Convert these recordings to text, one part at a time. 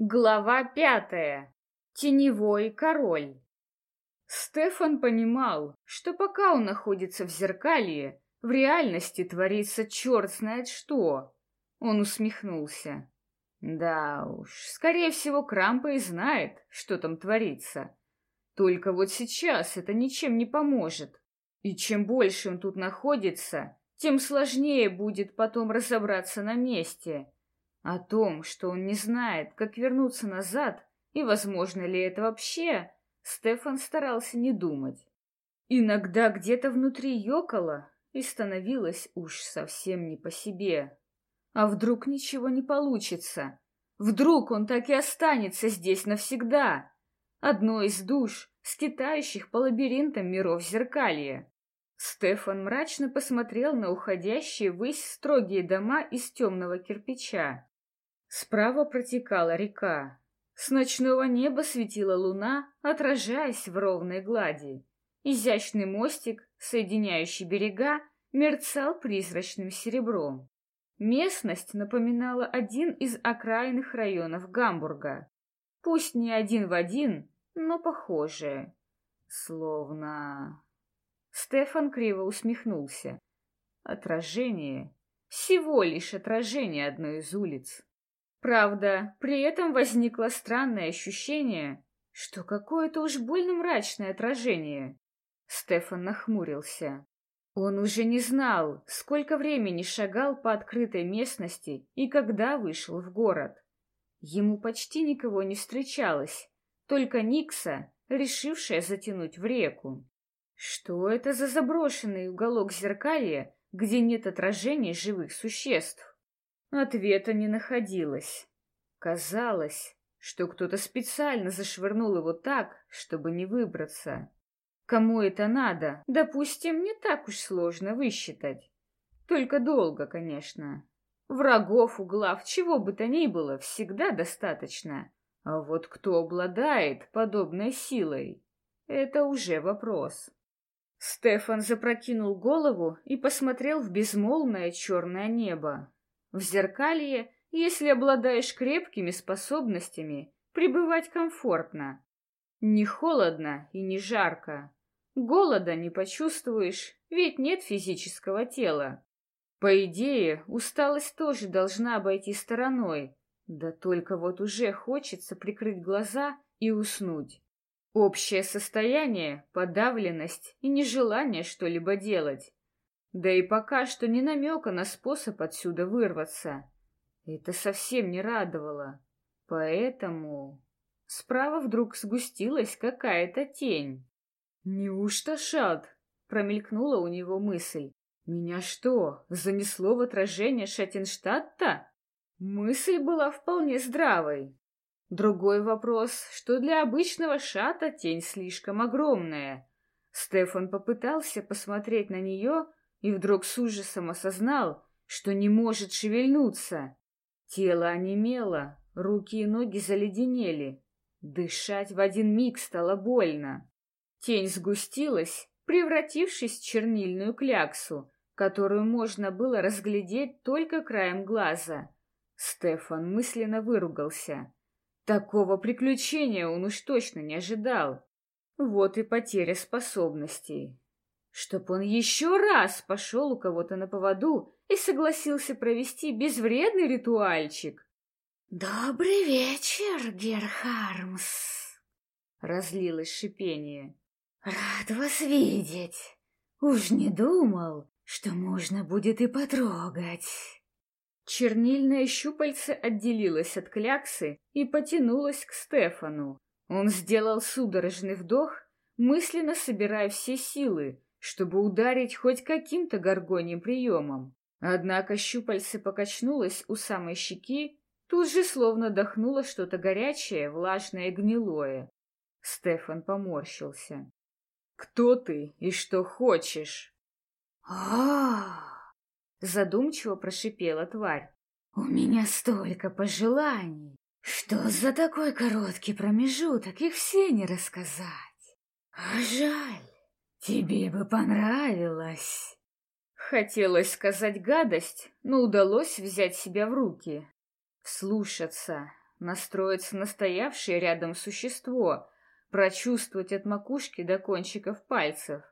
Глава пятая. Теневой король. Стефан понимал, что пока он находится в зеркалье, в реальности творится черт знает что. Он усмехнулся. Да уж, скорее всего, Крампа и знает, что там творится. Только вот сейчас это ничем не поможет. И чем больше он тут находится, тем сложнее будет потом разобраться на месте. О том, что он не знает, как вернуться назад, и возможно ли это вообще, Стефан старался не думать. Иногда где-то внутри ёкало, и становилось уж совсем не по себе. А вдруг ничего не получится? Вдруг он так и останется здесь навсегда? Одной из душ, скитающих по лабиринтам миров зеркалья. Стефан мрачно посмотрел на уходящие ввысь строгие дома из темного кирпича. Справа протекала река. С ночного неба светила луна, отражаясь в ровной глади. Изящный мостик, соединяющий берега, мерцал призрачным серебром. Местность напоминала один из окраинных районов Гамбурга. Пусть не один в один, но похожее. Словно... Стефан криво усмехнулся. Отражение. Всего лишь отражение одной из улиц. Правда, при этом возникло странное ощущение, что какое-то уж больно мрачное отражение. Стефан нахмурился. Он уже не знал, сколько времени шагал по открытой местности и когда вышел в город. Ему почти никого не встречалось, только Никса, решившая затянуть в реку. Что это за заброшенный уголок зеркалья, где нет отражений живых существ? Ответа не находилось. Казалось, что кто-то специально зашвырнул его так, чтобы не выбраться. Кому это надо, допустим, не так уж сложно высчитать. Только долго, конечно. Врагов, углав, чего бы то ни было, всегда достаточно. А вот кто обладает подобной силой, это уже вопрос. Стефан запрокинул голову и посмотрел в безмолвное черное небо. В зеркалье, если обладаешь крепкими способностями, пребывать комфортно. Не холодно и не жарко. Голода не почувствуешь, ведь нет физического тела. По идее, усталость тоже должна обойти стороной. Да только вот уже хочется прикрыть глаза и уснуть. Общее состояние, подавленность и нежелание что-либо делать. Да и пока что ни намека на способ отсюда вырваться. Это совсем не радовало. Поэтому... Справа вдруг сгустилась какая-то тень. «Неужто шат?» — промелькнула у него мысль. «Меня что, занесло в отражение Шаттенштадта?» Мысль была вполне здравой. Другой вопрос, что для обычного шата тень слишком огромная. Стефан попытался посмотреть на нее, и вдруг с ужасом осознал, что не может шевельнуться. Тело онемело, руки и ноги заледенели. Дышать в один миг стало больно. Тень сгустилась, превратившись в чернильную кляксу, которую можно было разглядеть только краем глаза. Стефан мысленно выругался. Такого приключения он уж точно не ожидал. Вот и потеря способностей чтоб он еще раз пошел у кого-то на поводу и согласился провести безвредный ритуальчик. «Добрый вечер, Герхармс!» — разлилось шипение. «Рад вас видеть! Уж не думал, что можно будет и потрогать!» Чернильное щупальце отделилось от кляксы и потянулось к Стефану. Он сделал судорожный вдох, мысленно собирая все силы, чтобы ударить хоть каким-то горгоньим приемом. Однако щупальце покачнулось у самой щеки, тут же словно дохнуло что-то горячее, влажное и гнилое. Стефан поморщился. «Кто ты и что хочешь?» а задумчиво прошипела тварь. «У меня столько пожеланий, что за такой короткий промежуток их все не рассказать. А жаль, «Тебе бы понравилось!» Хотелось сказать гадость, но удалось взять себя в руки. Слушаться. настроиться на стоявшее рядом существо, прочувствовать от макушки до кончиков пальцев.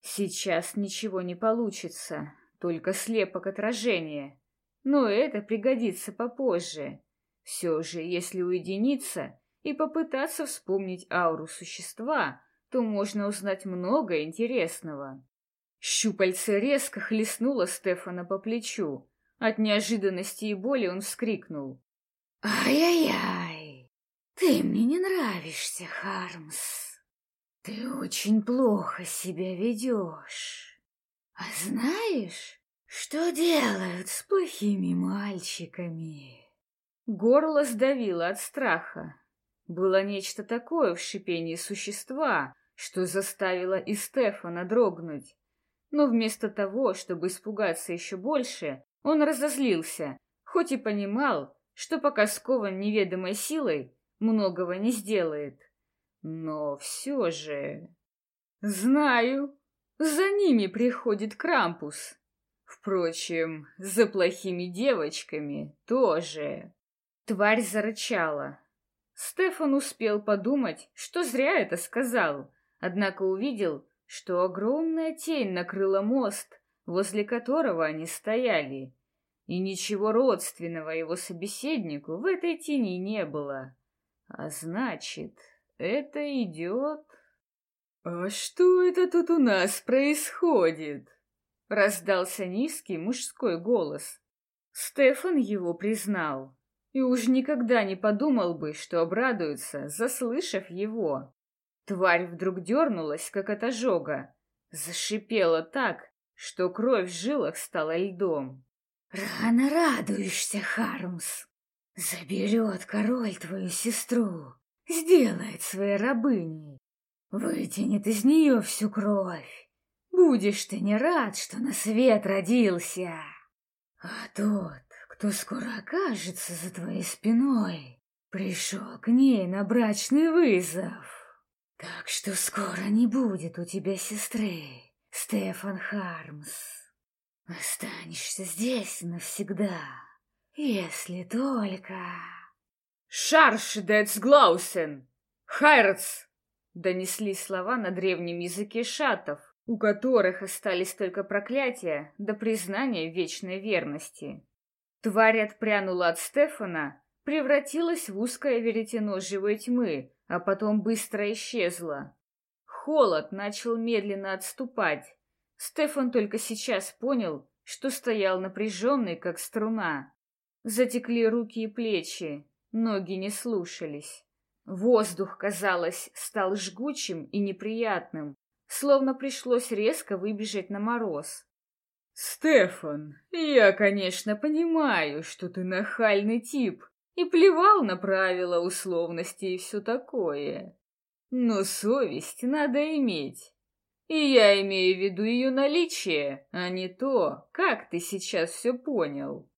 Сейчас ничего не получится, только слепок отражения. Но это пригодится попозже. Все же, если уединиться и попытаться вспомнить ауру существа, то можно узнать много интересного. Щупальце резко хлестнуло Стефана по плечу. От неожиданности и боли он вскрикнул. «Ай-яй-яй! Ты мне не нравишься, Хармс. Ты очень плохо себя ведешь. А знаешь, что делают с плохими мальчиками?» Горло сдавило от страха. Было нечто такое в шипении существа, что заставило и Стефана дрогнуть. Но вместо того, чтобы испугаться еще больше, он разозлился, хоть и понимал, что пока скован неведомой силой, многого не сделает. Но все же... Знаю, за ними приходит Крампус. Впрочем, за плохими девочками тоже. Тварь зарычала. Стефан успел подумать, что зря это сказал, однако увидел, что огромная тень накрыла мост, возле которого они стояли, и ничего родственного его собеседнику в этой тени не было. А значит, это идет... «А что это тут у нас происходит?» Раздался низкий мужской голос. Стефан его признал и уж никогда не подумал бы, что обрадуется, заслышав его. Тварь вдруг дернулась, как от ожога, зашипела так, что кровь в жилах стала льдом. «Рано радуешься, Хармс. Заберет король твою сестру, сделает своей рабыней, вытянет из нее всю кровь. Будешь ты не рад, что на свет родился. А тот, кто скоро окажется за твоей спиной, пришел к ней на брачный вызов». Так что скоро не будет у тебя сестры, Стефан Хармс. Останешься здесь навсегда, если только... «Шарш Децглаусен! Хайрц!» Донесли слова на древнем языке шатов, у которых остались только проклятия до признания вечной верности. Тварь отпрянула от Стефана, превратилась в узкое веретено живой тьмы, а потом быстро исчезла. Холод начал медленно отступать. Стефан только сейчас понял, что стоял напряженный, как струна. Затекли руки и плечи, ноги не слушались. Воздух, казалось, стал жгучим и неприятным, словно пришлось резко выбежать на мороз. «Стефан, я, конечно, понимаю, что ты нахальный тип, и плевал на правила, условности и все такое. Но совесть надо иметь. И я имею в виду ее наличие, а не то, как ты сейчас все понял.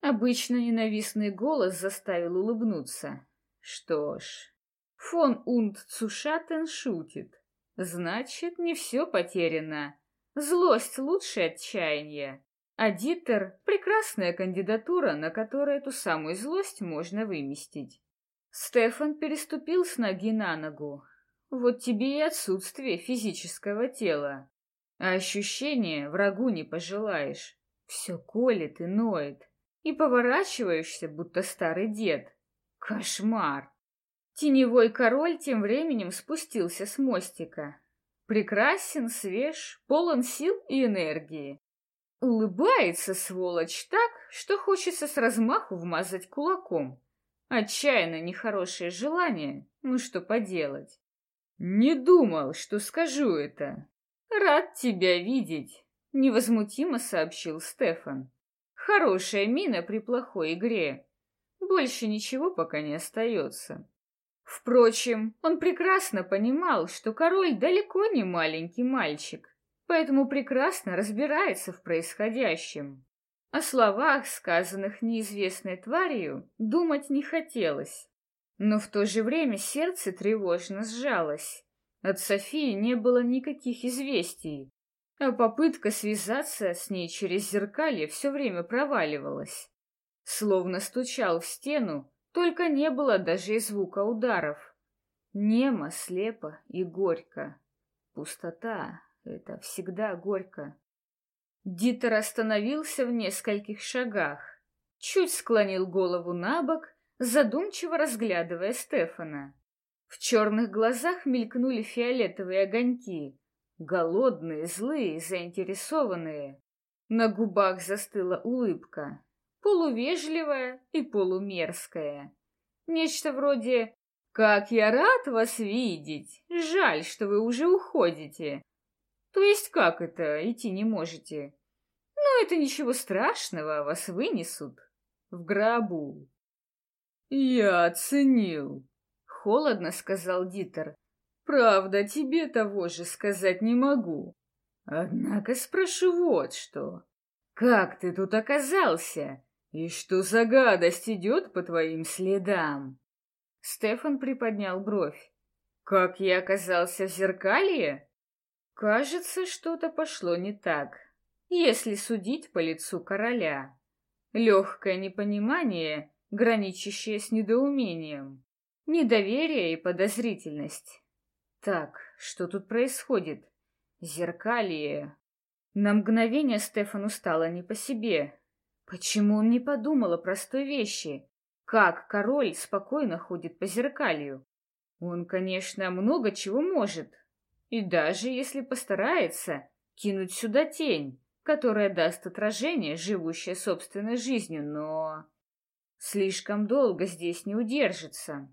Обычно ненавистный голос заставил улыбнуться. Что ж, фон Унд Цушатен шутит. Значит, не все потеряно. Злость лучше отчаяния. А Дитер — прекрасная кандидатура, на которой эту самую злость можно выместить. Стефан переступил с ноги на ногу. Вот тебе и отсутствие физического тела. А ощущение врагу не пожелаешь. Все колет и ноет. И поворачиваешься, будто старый дед. Кошмар! Теневой король тем временем спустился с мостика. Прекрасен, свеж, полон сил и энергии. Улыбается, сволочь, так, что хочется с размаху вмазать кулаком. Отчаянно нехорошее желание, ну что поделать. Не думал, что скажу это. Рад тебя видеть, невозмутимо сообщил Стефан. Хорошая мина при плохой игре. Больше ничего пока не остается. Впрочем, он прекрасно понимал, что король далеко не маленький мальчик поэтому прекрасно разбирается в происходящем. О словах, сказанных неизвестной тварью, думать не хотелось. Но в то же время сердце тревожно сжалось. От Софии не было никаких известий, а попытка связаться с ней через зеркалье все время проваливалась. Словно стучал в стену Только не было даже и звука ударов. Немо, слепо и горько. Пустота — это всегда горько. Дитер остановился в нескольких шагах, чуть склонил голову на бок, задумчиво разглядывая Стефана. В черных глазах мелькнули фиолетовые огоньки, голодные, злые, заинтересованные. На губах застыла улыбка, полувежливая и полумерзкая. Нечто вроде «Как я рад вас видеть! Жаль, что вы уже уходите!» То есть как это, идти не можете? Ну, это ничего страшного, вас вынесут в гробу. Я оценил, холодно сказал Дитер. Правда, тебе того же сказать не могу. Однако спрошу вот что. Как ты тут оказался? И что за гадость идет по твоим следам? Стефан приподнял бровь. Как я оказался в зеркалье? Кажется, что-то пошло не так, если судить по лицу короля. Легкое непонимание, граничащее с недоумением, недоверие и подозрительность. Так, что тут происходит? Зеркалье. На мгновение Стефану стало не по себе. Почему он не подумал о простой вещи? Как король спокойно ходит по зеркалью? Он, конечно, много чего может. И даже если постарается кинуть сюда тень, которая даст отражение, живущее собственной жизнью, но... Слишком долго здесь не удержится.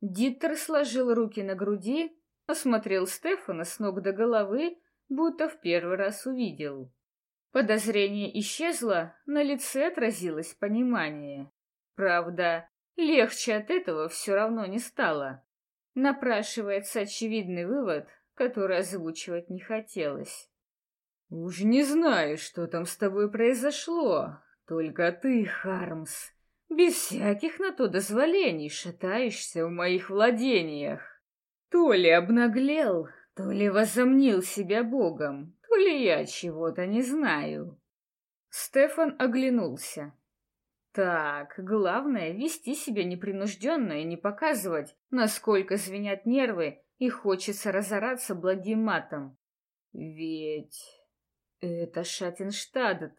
Диттер сложил руки на груди, осмотрел Стефана с ног до головы, будто в первый раз увидел. Подозрение исчезло, на лице отразилось понимание. Правда, легче от этого все равно не стало. Напрашивается очевидный вывод, который озвучивать не хотелось. Уж не знаю, что там с тобой произошло. Только ты, Хармс, без всяких на то дозволений шатаешься в моих владениях. То ли обнаглел, то ли возомнил себя богом, то ли я чего-то не знаю. Стефан оглянулся. Так, главное — вести себя непринужденно и не показывать, насколько звенят нервы и хочется разораться благим матом. Ведь это Шатенштадт,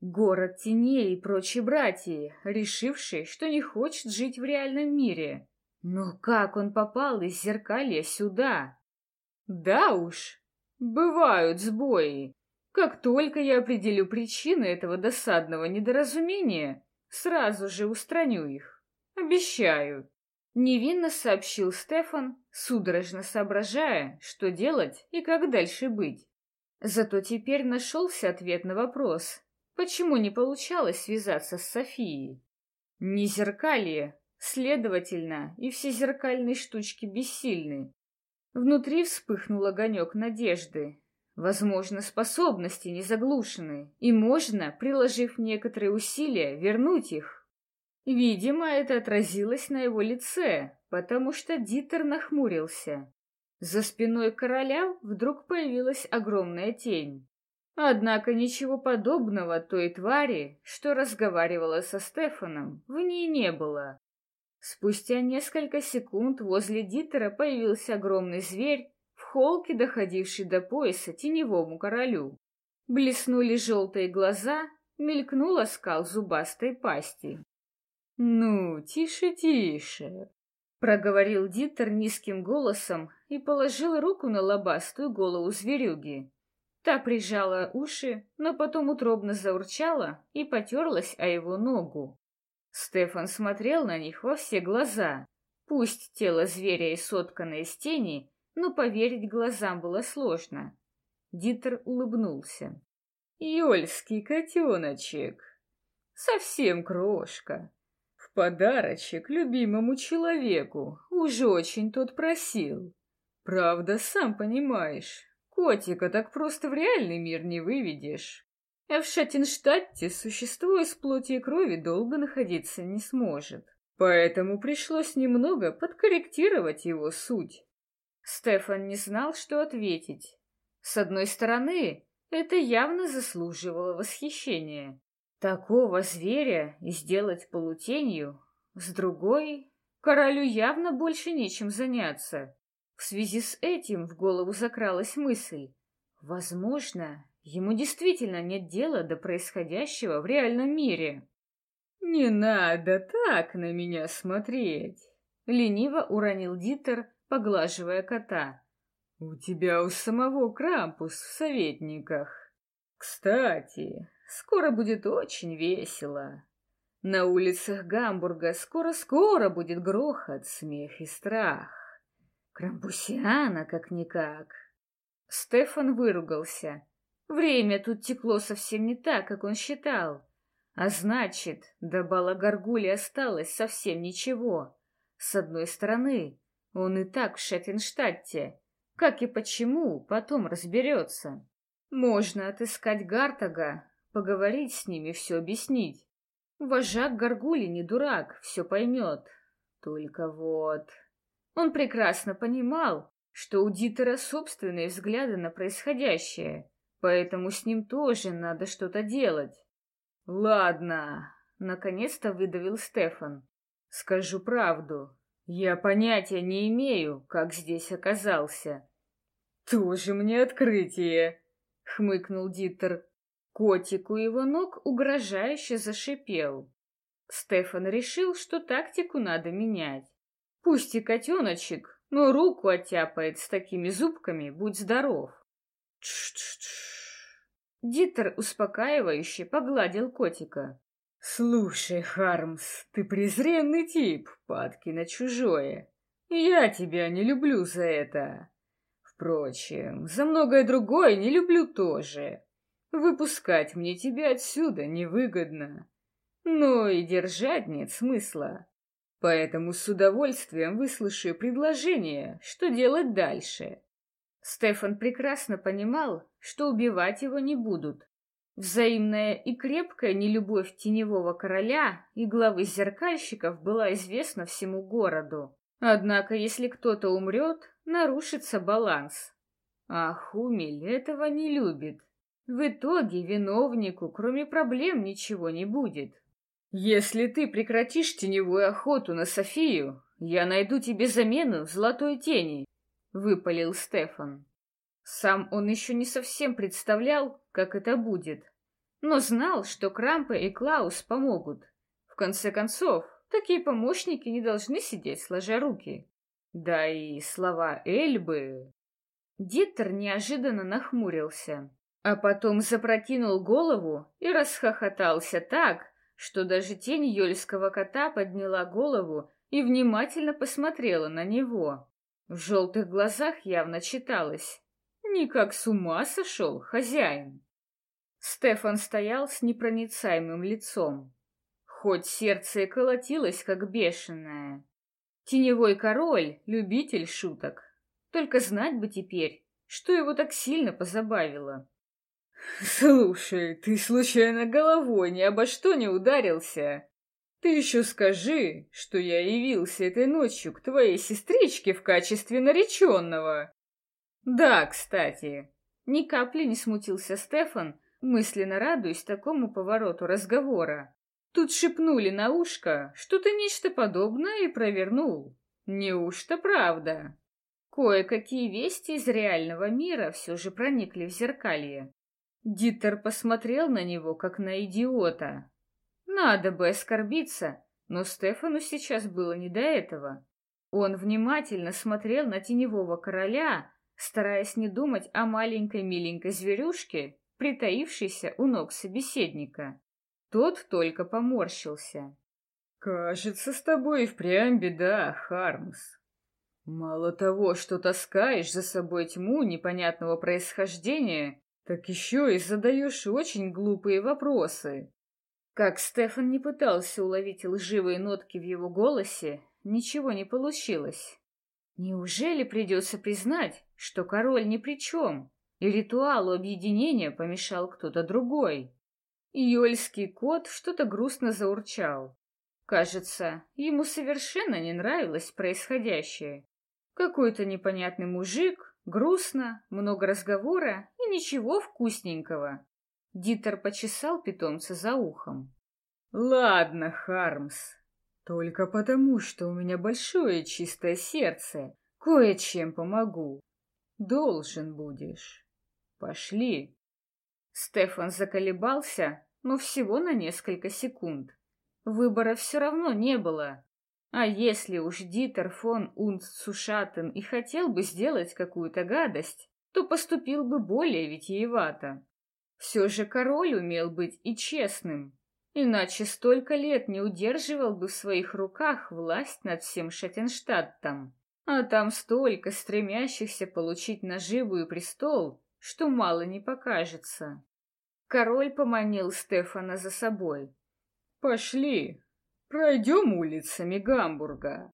город теней и прочие братья, решившие, что не хочет жить в реальном мире. Но как он попал из зеркалья сюда? Да уж, бывают сбои. Как только я определю причины этого досадного недоразумения, сразу же устраню их. Обещаю. Невинно сообщил Стефан, судорожно соображая, что делать и как дальше быть. Зато теперь нашелся ответ на вопрос, почему не получалось связаться с Софией. Не зеркалье, следовательно, и все зеркальные штучки бессильны. Внутри вспыхнул огонек надежды. Возможно, способности не заглушены, и можно, приложив некоторые усилия, вернуть их. Видимо, это отразилось на его лице, потому что Дитер нахмурился. За спиной короля вдруг появилась огромная тень. Однако ничего подобного той твари, что разговаривала со Стефаном, в ней не было. Спустя несколько секунд возле Дитера появился огромный зверь, в холке, доходивший до пояса теневому королю. Блеснули желтые глаза, мелькнула скал зубастой пасти. «Ну, тише, тише!» Проговорил Дитер низким голосом и положил руку на лобастую голову зверюги. Та прижала уши, но потом утробно заурчала и потерлась о его ногу. Стефан смотрел на них во все глаза. Пусть тело зверя и соткано из тени, но поверить глазам было сложно. Дитер улыбнулся. «Ёльский котеночек! Совсем крошка!» Подарочек любимому человеку. Уже очень тот просил. Правда, сам понимаешь, котика так просто в реальный мир не выведешь. А в Шаттенштадте существо из плоти и крови долго находиться не сможет. Поэтому пришлось немного подкорректировать его суть. Стефан не знал, что ответить. С одной стороны, это явно заслуживало восхищения. Такого зверя сделать полутенью С другой, королю явно больше нечем заняться. В связи с этим в голову закралась мысль. Возможно, ему действительно нет дела до происходящего в реальном мире. «Не надо так на меня смотреть!» — лениво уронил Дитер, поглаживая кота. «У тебя у самого Крампус в советниках. Кстати, скоро будет очень весело. На улицах Гамбурга скоро-скоро будет грохот, смех и страх. Крампусиана как-никак». Стефан выругался. Время тут текло совсем не так, как он считал. А значит, до бала Гаргули осталось совсем ничего. С одной стороны, он и так в Шеттенштадте, как и почему, потом разберется. Можно отыскать Гартага, поговорить с ними, все объяснить. Вожак Гаргули не дурак, все поймет. Только вот... Он прекрасно понимал, что у Дитера собственные взгляды на происходящее, поэтому с ним тоже надо что-то делать. «Ладно», — наконец-то выдавил Стефан. «Скажу правду. Я понятия не имею, как здесь оказался. Тоже мне открытие, хмыкнул Дитер. Котик у его ног угрожающе зашипел. Стефан решил, что тактику надо менять. Пусть и котеночек, но руку оттяпает с такими зубками, будь здоров. Тш-тш-тш. Дитер успокаивающе погладил котика. «Слушай, Хармс, ты презренный тип, падки на чужое. Я тебя не люблю за это. Впрочем, за многое другое не люблю тоже. Выпускать мне тебя отсюда невыгодно. Но и держать нет смысла. Поэтому с удовольствием выслушаю предложение, что делать дальше». Стефан прекрасно понимал, что убивать его не будут, Взаимная и крепкая нелюбовь теневого короля и главы зеркальщиков была известна всему городу. Однако, если кто-то умрет, нарушится баланс. А Хумель этого не любит. В итоге виновнику, кроме проблем, ничего не будет. Если ты прекратишь теневую охоту на Софию, я найду тебе замену в золотой тени, — выпалил Стефан. Сам он еще не совсем представлял, как это будет, но знал, что Крампе и Клаус помогут. В конце концов, такие помощники не должны сидеть сложа руки. Да и слова Эльбы... Диттер неожиданно нахмурился, а потом запрокинул голову и расхохотался так, что даже тень Йольского кота подняла голову и внимательно посмотрела на него. В желтых глазах явно читалось Никак с ума сошел хозяин. Стефан стоял с непроницаемым лицом. Хоть сердце и колотилось, как бешеное. Теневой король — любитель шуток. Только знать бы теперь, что его так сильно позабавило. «Слушай, ты случайно головой ни обо что не ударился? Ты еще скажи, что я явился этой ночью к твоей сестричке в качестве нареченного!» Да, кстати, ни капли не смутился Стефан, мысленно радуясь такому повороту разговора. Тут шепнули на ушко, что ты нечто подобное и провернул. Неужто правда? Кое-какие вести из реального мира все же проникли в зеркалье. Диттер посмотрел на него, как на идиота. Надо бы оскорбиться, но Стефану сейчас было не до этого. Он внимательно смотрел на теневого короля, стараясь не думать о маленькой миленькой зверюшке, притаившейся у ног собеседника. Тот только поморщился. «Кажется, с тобой и впрямь беда, Хармс. Мало того, что таскаешь за собой тьму непонятного происхождения, так еще и задаешь очень глупые вопросы». Как Стефан не пытался уловить лживые нотки в его голосе, ничего не получилось. Неужели придется признать, что король ни при чем, и ритуалу объединения помешал кто-то другой? Иольский кот что-то грустно заурчал. Кажется, ему совершенно не нравилось происходящее. Какой-то непонятный мужик, грустно, много разговора и ничего вкусненького. Дитер почесал питомца за ухом. «Ладно, Хармс, Только потому, что у меня большое чистое сердце. Кое-чем помогу. Должен будешь. Пошли. Стефан заколебался, но всего на несколько секунд. Выбора все равно не было. А если уж Дитер фон Унцушатен и хотел бы сделать какую-то гадость, то поступил бы более витиевато. Все же король умел быть и честным, иначе столько лет не удерживал бы в своих руках власть над всем Шаттенштадтом. А там столько стремящихся получить наживу и престол, что мало не покажется. Король поманил Стефана за собой. «Пошли, пройдем улицами Гамбурга».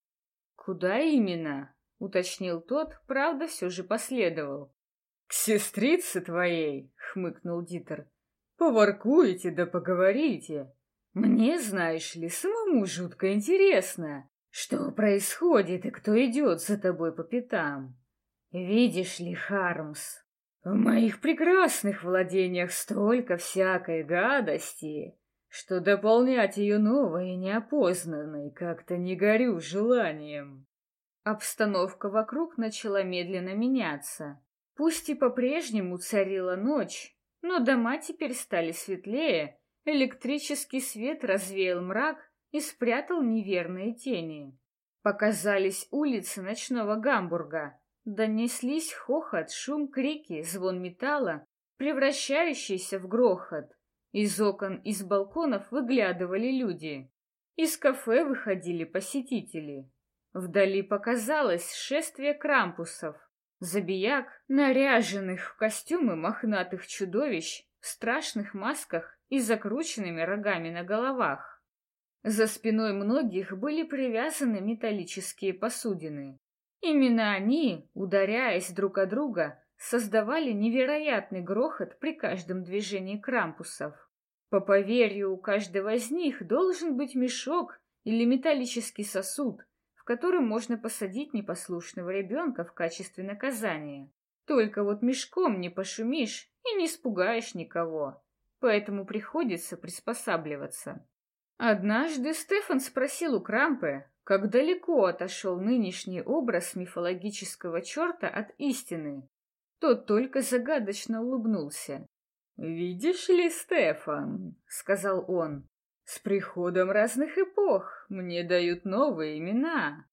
«Куда именно?» — уточнил тот, правда, все же последовал. «К сестрице твоей», — хмыкнул Дитер. «Поворкуете да поговорите. Мне, знаешь ли, самому жутко интересно, что происходит и кто идет за тобой по пятам. Видишь ли, Хармс, в моих прекрасных владениях столько всякой гадости, что дополнять ее новой и неопознанной как-то не горю желанием. Обстановка вокруг начала медленно меняться. Пусть и по-прежнему царила ночь, но дома теперь стали светлее, электрический свет развеял мрак и спрятал неверные тени. Показались улицы ночного Гамбурга, Донеслись хохот, шум, крики, звон металла, превращающийся в грохот. Из окон, из балконов выглядывали люди. Из кафе выходили посетители. Вдали показалось шествие крампусов. Забияк, наряженных в костюмы мохнатых чудовищ, в страшных масках и закрученными рогами на головах. За спиной многих были привязаны металлические посудины. Именно они, ударяясь друг о друга, создавали невероятный грохот при каждом движении крампусов. По поверью, у каждого из них должен быть мешок или металлический сосуд, в котором можно посадить непослушного ребенка в качестве наказания. Только вот мешком не пошумишь и не испугаешь никого, поэтому приходится приспосабливаться. Однажды Стефан спросил у Крампе, как далеко отошел нынешний образ мифологического черта от истины. Тот только загадочно улыбнулся. «Видишь ли, Стефан, — сказал он, — с приходом разных эпох мне дают новые имена.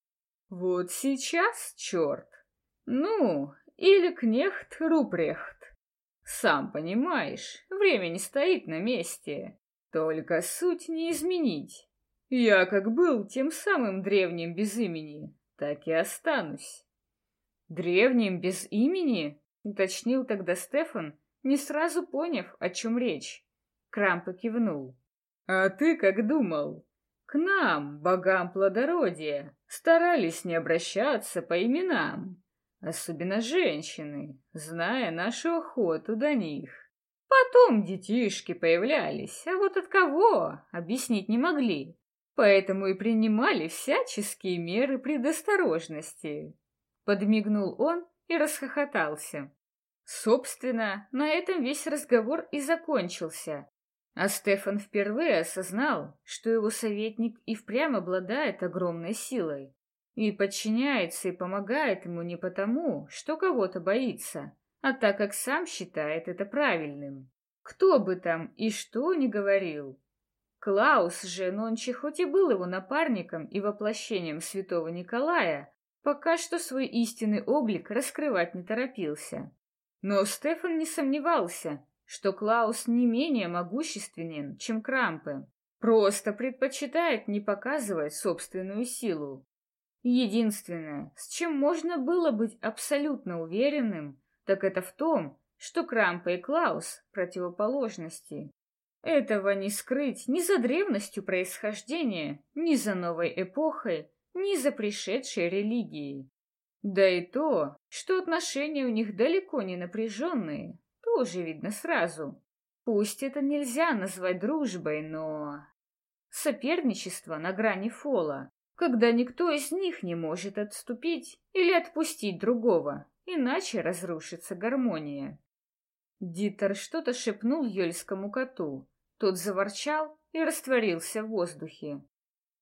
Вот сейчас черт, ну, или кнехт Рупрехт. Сам понимаешь, время не стоит на месте, только суть не изменить. Я как был тем самым древним без имени, так и останусь. Древним без имени? Уточнил тогда Стефан, не сразу поняв, о чем речь. Крампа кивнул. А ты как думал? К нам, богам плодородия, старались не обращаться по именам, особенно женщины, зная нашу охоту до них. Потом детишки появлялись, а вот от кого, объяснить не могли поэтому и принимали всяческие меры предосторожности. Подмигнул он и расхохотался. Собственно, на этом весь разговор и закончился. А Стефан впервые осознал, что его советник и впрямь обладает огромной силой и подчиняется и помогает ему не потому, что кого-то боится, а так как сам считает это правильным. Кто бы там и что ни говорил, Клаус же Нончи хоть и был его напарником и воплощением святого Николая, пока что свой истинный облик раскрывать не торопился. Но Стефан не сомневался, что Клаус не менее могущественен, чем Крампы, просто предпочитает не показывать собственную силу. Единственное, с чем можно было быть абсолютно уверенным, так это в том, что Крампа и Клаус — противоположности. Этого не скрыть ни за древностью происхождения, ни за новой эпохой, ни за пришедшей религией. Да и то, что отношения у них далеко не напряженные, тоже видно сразу. Пусть это нельзя назвать дружбой, но... Соперничество на грани фола, когда никто из них не может отступить или отпустить другого, иначе разрушится гармония. Дитер что-то шепнул Йольскому коту. Тот заворчал и растворился в воздухе.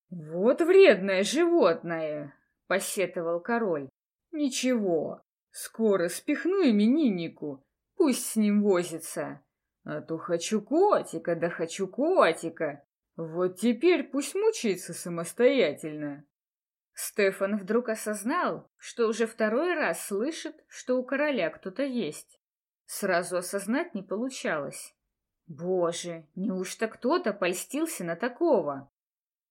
Вот вредное животное, посетовал король. Ничего, скоро спихну имениннику, пусть с ним возится. А то хочу котика, да хочу котика. Вот теперь пусть мучается самостоятельно. Стефан вдруг осознал, что уже второй раз слышит, что у короля кто-то есть. Сразу осознать не получалось. Боже, неужто кто-то польстился на такого?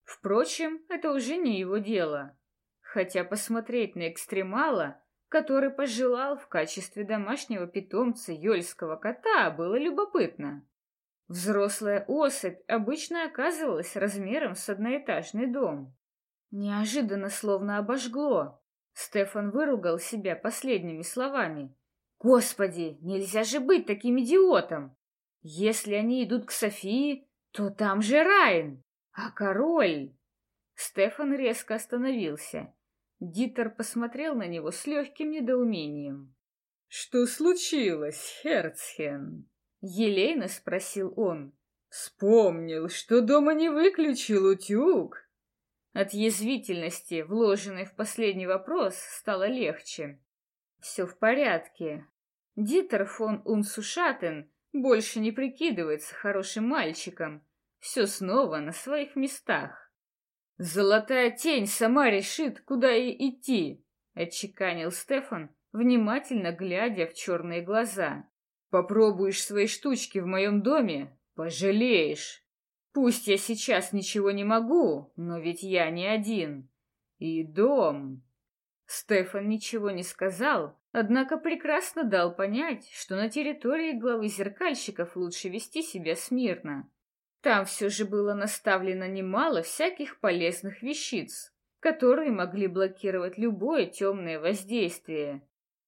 Впрочем, это уже не его дело. Хотя посмотреть на экстремала, который пожелал в качестве домашнего питомца ёльского кота, было любопытно. Взрослая особь обычно оказывалась размером с одноэтажный дом. Неожиданно словно обожгло. Стефан выругал себя последними словами. «Господи, нельзя же быть таким идиотом! Если они идут к Софии, то там же Райн, а король...» Стефан резко остановился. Дитер посмотрел на него с легким недоумением. «Что случилось, Херцхен?» Елейно спросил он. Вспомнил, что дома не выключил утюг. От язвительности, вложенной в последний вопрос, стало легче. Все в порядке. Дитер фон Унсушатен больше не прикидывается хорошим мальчиком. Все снова на своих местах. Золотая тень сама решит, куда ей идти, отчеканил Стефан, внимательно глядя в черные глаза. Попробуешь свои штучки в моем доме, пожалеешь. Пусть я сейчас ничего не могу, но ведь я не один. И дом... Стефан ничего не сказал, однако прекрасно дал понять, что на территории главы зеркальщиков лучше вести себя смирно. Там все же было наставлено немало всяких полезных вещиц, которые могли блокировать любое темное воздействие.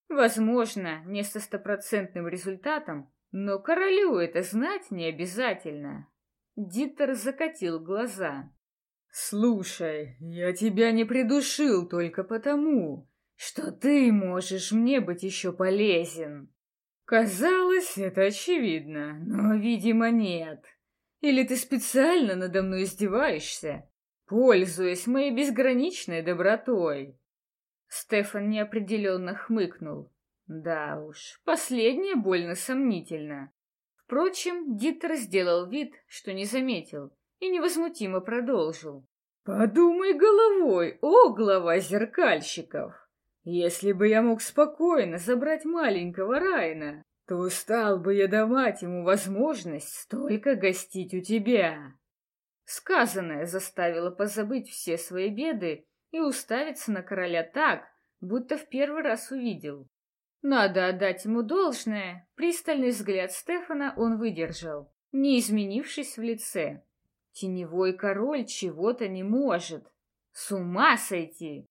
Возможно, не со стопроцентным результатом, но королю это знать не обязательно. Диттер закатил глаза. «Слушай, я тебя не придушил только потому, что ты можешь мне быть еще полезен. Казалось, это очевидно, но, видимо, нет. Или ты специально надо мной издеваешься, пользуясь моей безграничной добротой?» Стефан неопределенно хмыкнул. Да уж, последнее больно сомнительно. Впрочем, Диттер сделал вид, что не заметил, и невозмутимо продолжил. «Подумай головой, о глава зеркальщиков! Если бы я мог спокойно забрать маленького Райна, то стал бы я давать ему возможность столько гостить у тебя». Сказанное заставило позабыть все свои беды и уставиться на короля так, будто в первый раз увидел. Надо отдать ему должное, пристальный взгляд Стефана он выдержал, не изменившись в лице. Теневой король чего-то не может. С ума сойти!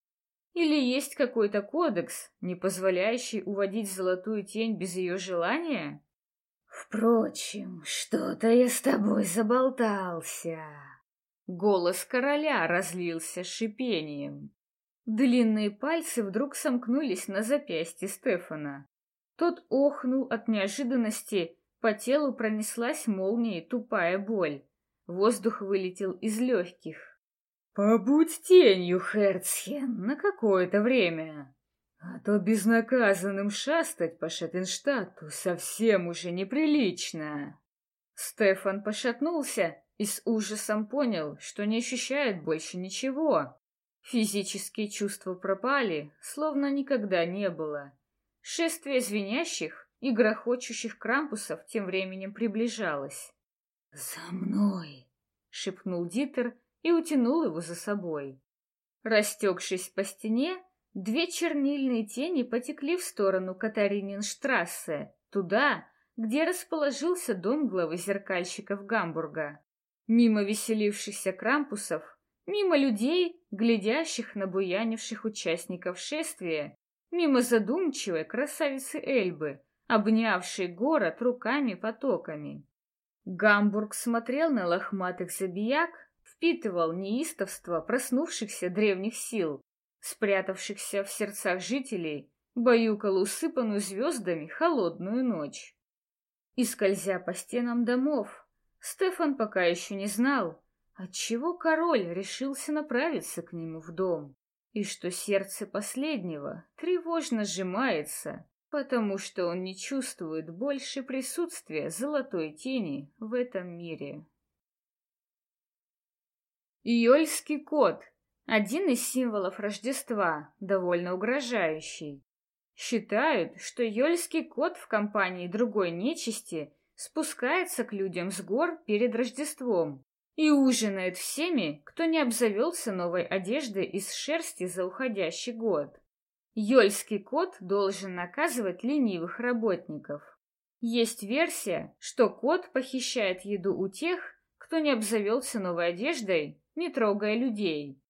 Или есть какой-то кодекс, не позволяющий уводить золотую тень без ее желания? Впрочем, что-то я с тобой заболтался. Голос короля разлился шипением. Длинные пальцы вдруг сомкнулись на запястье Стефана. Тот охнул от неожиданности, по телу пронеслась молнией тупая боль. Воздух вылетел из легких. «Побудь тенью, Херцхен, на какое-то время, а то безнаказанным шастать по Шаттенштадту совсем уже неприлично». Стефан пошатнулся, и с ужасом понял, что не ощущает больше ничего. Физические чувства пропали, словно никогда не было. Шествие звенящих и грохочущих крампусов тем временем приближалось. «За мной!» — шепнул Дитер и утянул его за собой. Растекшись по стене, две чернильные тени потекли в сторону Катарининштрассе, туда, где расположился дом главы зеркальщиков Гамбурга. Мимо веселившихся крампусов, мимо людей, глядящих на буянивших участников шествия, мимо задумчивой красавицы Эльбы, обнявшей город руками-потоками. Гамбург смотрел на лохматых забияк, впитывал неистовство проснувшихся древних сил, спрятавшихся в сердцах жителей, баюкал усыпанную звездами холодную ночь. И скользя по стенам домов, Стефан пока еще не знал, отчего король решился направиться к нему в дом, и что сердце последнего тревожно сжимается, потому что он не чувствует больше присутствия золотой тени в этом мире. Иольский кот — один из символов Рождества, довольно угрожающий. Считают, что Йольский кот в компании другой нечисти спускается к людям с гор перед Рождеством и ужинает всеми, кто не обзавелся новой одеждой из шерсти за уходящий год. Йольский кот должен наказывать ленивых работников. Есть версия, что кот похищает еду у тех, кто не обзавелся новой одеждой, не трогая людей.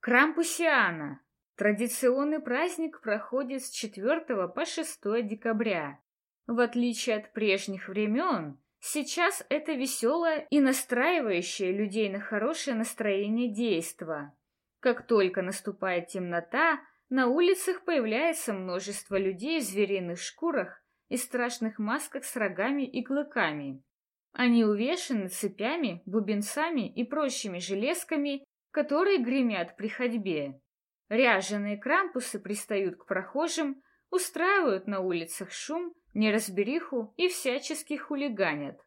Крампусиана Традиционный праздник проходит с 4 по 6 декабря. В отличие от прежних времен, сейчас это веселое и настраивающее людей на хорошее настроение действо. Как только наступает темнота, на улицах появляется множество людей в звериных шкурах и страшных масках с рогами и клыками. Они увешаны цепями, бубенцами и прочими железками, которые гремят при ходьбе. Ряженые крампусы пристают к прохожим, устраивают на улицах шум, неразбериху и всячески хулиганят.